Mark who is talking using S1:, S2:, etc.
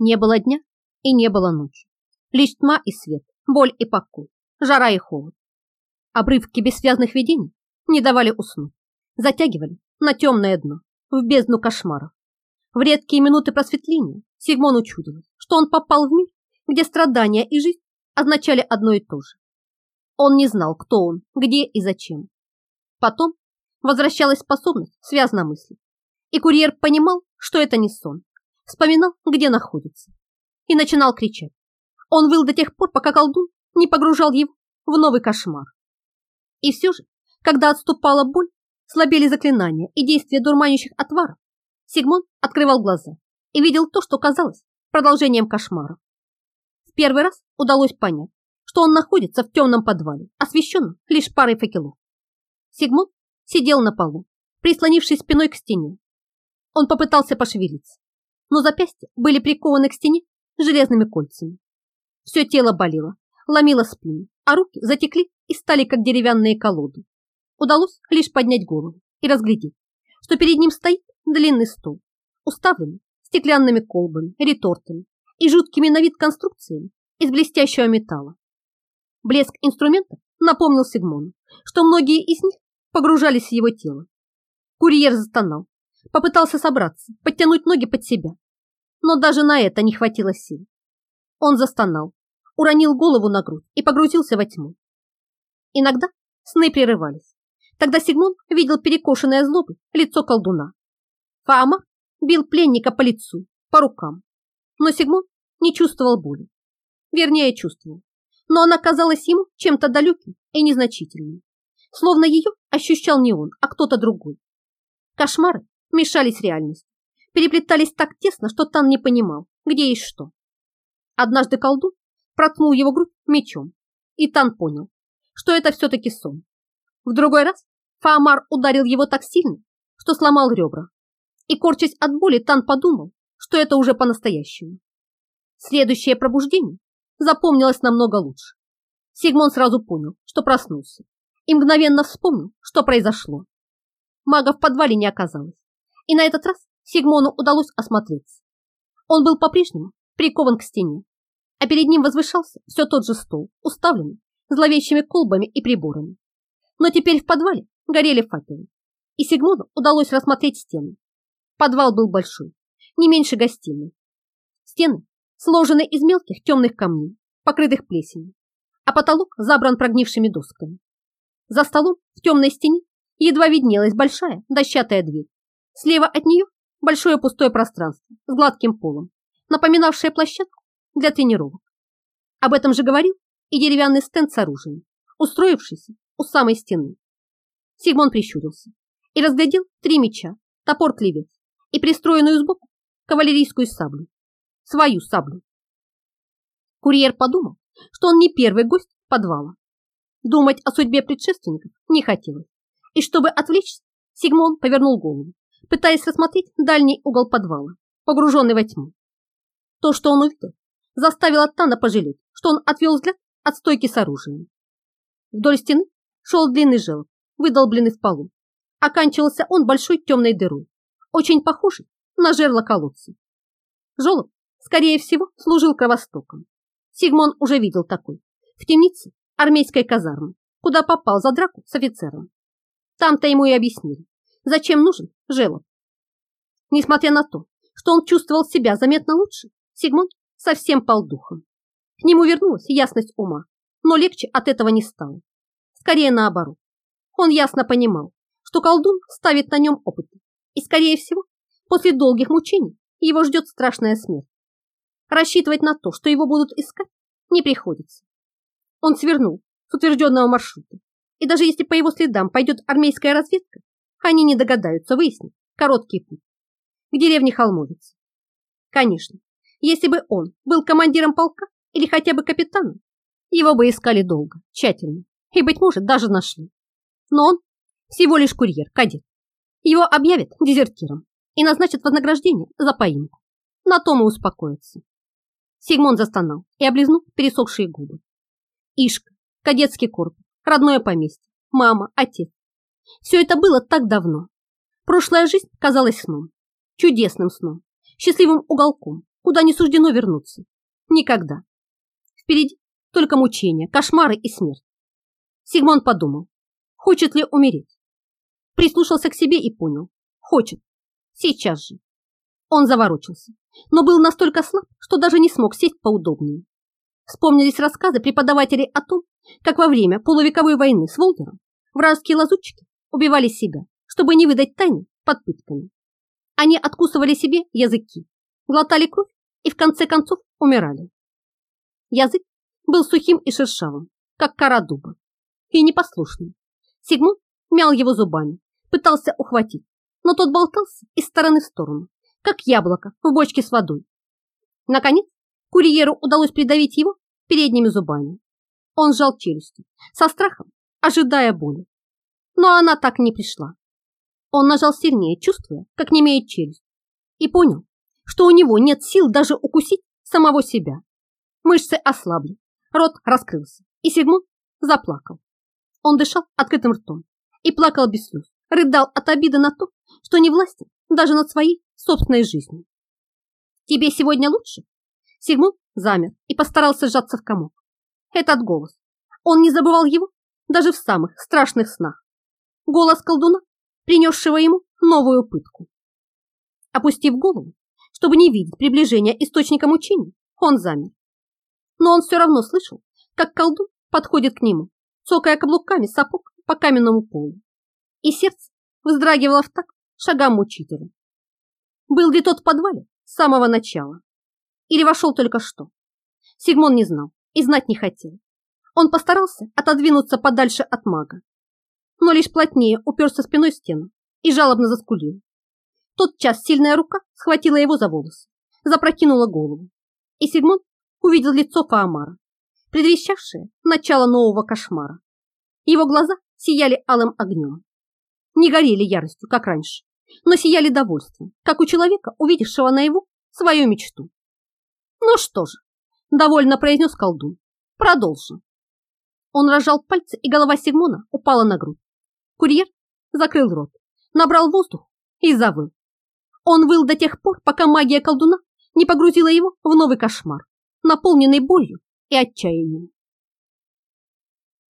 S1: Не было дня и не было ночи. Лишь тьма и свет, боль и покой, жара и холод. Обрывки бессвязных видений не давали уснуть, затягивали на темное дно, в бездну кошмаров. В редкие минуты просветления Сигмон учудил, что он попал в мир, где страдания и жизнь означали одно и то же. Он не знал, кто он, где и зачем. Потом возвращалась способность связно мыслить, и курьер понимал, что это не сон, вспоминал, где находится, и начинал кричать. Он выл до тех пор, пока колдун не погружал его в новый кошмар. И все же, когда отступала боль, слабели заклинания и действия дурманящих отваров, Сигмон открывал глаза и видел то, что казалось продолжением кошмара. В первый раз удалось понять, что он находится в темном подвале, освещенном лишь парой факелов. Сигмон сидел на полу, прислонившись спиной к стене. Он попытался пошевелиться, но запястья были прикованы к стене железными кольцами. Все тело болело, ломило спину, а руки затекли и стали как деревянные колоды. Удалось лишь поднять голову и разглядеть, что перед ним стоит длинный стол, уставленный стеклянными колбами, ретортами и жуткими на вид конструкциями из блестящего металла. Блеск инструментов напомнил Сигмону, что многие из них погружались в его тело. Курьер застонал, попытался собраться, подтянуть ноги под себя, но даже на это не хватило сил. Он застонал, уронил голову на грудь и погрузился во тьму. Иногда сны прерывались. Тогда Сигмон видел перекошенное злобой лицо колдуна. Фаама бил пленника по лицу, по рукам. Но Сигмон не чувствовал боли. Вернее, чувствовал но она казалась ему чем-то далеким и незначительным, словно ее ощущал не он, а кто-то другой. Кошмары мешались с реальностью, переплетались так тесно, что Тан не понимал, где есть что. Однажды колдун проткнул его грудь мечом, и Тан понял, что это все-таки сон. В другой раз Фаамар ударил его так сильно, что сломал ребра. И, корчась от боли, Тан подумал, что это уже по-настоящему. Следующее пробуждение запомнилось намного лучше. Сигмон сразу понял, что проснулся, и мгновенно вспомнил, что произошло. Мага в подвале не оказалось, и на этот раз Сигмону удалось осмотреться. Он был по-прежнему прикован к стене, а перед ним возвышался все тот же стол, уставленный зловещими колбами и приборами. Но теперь в подвале горели факелы, и Сигмону удалось рассмотреть стены. Подвал был большой, не меньше гостиной. Стены сложены из мелких темных камней, покрытых плесенью, а потолок забран прогнившими досками. За столом в темной стене едва виднелась большая дощатая дверь. Слева от нее большое пустое пространство с гладким полом, напоминавшее площадку для тренировок. Об этом же говорил и деревянный стенд с оружием, устроившийся у самой стены. Сигмон прищурился и разглядел три меча, топор клевец и пристроенную сбоку кавалерийскую саблю свою саблю. Курьер подумал, что он не первый гость подвала. Думать о судьбе предшественников не хотелось, и чтобы отвлечься, Сигмон повернул голову, пытаясь рассмотреть дальний угол подвала, погруженный во тьму. То, что он увидел, заставило Тана пожалеть, что он отвел взгляд от стойки с оружием. Вдоль стены шел длинный желоб, выдолбленный в полу. Оканчивался он большой темной дырой, очень похожей на жерло колодца. Желоб скорее всего, служил кровостоком. Сигмон уже видел такой. В темнице армейской казармы, куда попал за драку с офицером. Там-то ему и объяснили, зачем нужен желоб. Несмотря на то, что он чувствовал себя заметно лучше, Сигмон совсем пал духом. К нему вернулась ясность ума, но легче от этого не стало. Скорее наоборот. Он ясно понимал, что колдун ставит на нем опыты, и, скорее всего, после долгих мучений его ждет страшная смерть. Рассчитывать на то, что его будут искать, не приходится. Он свернул с утвержденного маршрута, и даже если по его следам пойдет армейская разведка, они не догадаются выяснить короткий путь к деревне Холмовицы. Конечно, если бы он был командиром полка или хотя бы капитаном, его бы искали долго, тщательно и, быть может, даже нашли. Но он всего лишь курьер, кадет. Его объявят дезертиром и назначат вознаграждение за поимку. На том и успокоятся. Сигмон застонал и облизнул пересохшие губы. Ишка, кадетский корпус, родное поместье, мама, отец. Все это было так давно. Прошлая жизнь казалась сном, чудесным сном, счастливым уголком, куда не суждено вернуться. Никогда. Впереди только мучения, кошмары и смерть. Сигмон подумал, хочет ли умереть. Прислушался к себе и понял, хочет. Сейчас же. Он заворочился, но был настолько слаб, что даже не смог сесть поудобнее. Вспомнились рассказы преподавателей о том, как во время полувековой войны с Волтером вражеские лазутчики убивали себя, чтобы не выдать тайны под пытками. Они откусывали себе языки, глотали кровь и в конце концов умирали. Язык был сухим и шершавым, как кора дуба, и непослушным. Сигмунд мял его зубами, пытался ухватить, но тот болтался из стороны в сторону, как яблоко в бочке с водой. Наконец, курьеру удалось придавить его передними зубами. Он сжал челюсти, со страхом, ожидая боли. Но она так не пришла. Он нажал сильнее, чувствуя, как не имеет челюсть, и понял, что у него нет сил даже укусить самого себя. Мышцы ослабли, рот раскрылся, и Сигмунд заплакал. Он дышал открытым ртом и плакал без слез, рыдал от обиды на то, что не властен даже над своей собственной жизнью. «Тебе сегодня лучше?» Сигмунд замер и постарался сжаться в комок. Этот голос. Он не забывал его даже в самых страшных снах. Голос колдуна, принесшего ему новую пытку. Опустив голову, чтобы не видеть приближения источника мучений, он замер. Но он все равно слышал, как колдун подходит к нему, цокая каблуками сапог по каменному полу. И сердце вздрагивало в так шагам учителя. Был ли тот в подвале с самого начала? Или вошел только что? Сигмон не знал и знать не хотел. Он постарался отодвинуться подальше от мага, но лишь плотнее уперся спиной в стену и жалобно заскулил. Тот час сильная рука схватила его за волосы, запрокинула голову, и Сигмон увидел лицо Фаамара, предвещавшее начало нового кошмара. Его глаза сияли алым огнем. Не горели яростью, как раньше, но сияли довольством, как у человека, увидевшего наяву свою мечту. Ну что же, довольно произнес колдун. Продолжим. Он разжал пальцы, и голова Сигмона упала на грудь. Курьер закрыл рот, набрал воздух и завыл. Он выл до тех пор, пока магия колдуна не погрузила его в новый кошмар, наполненный болью и отчаянием.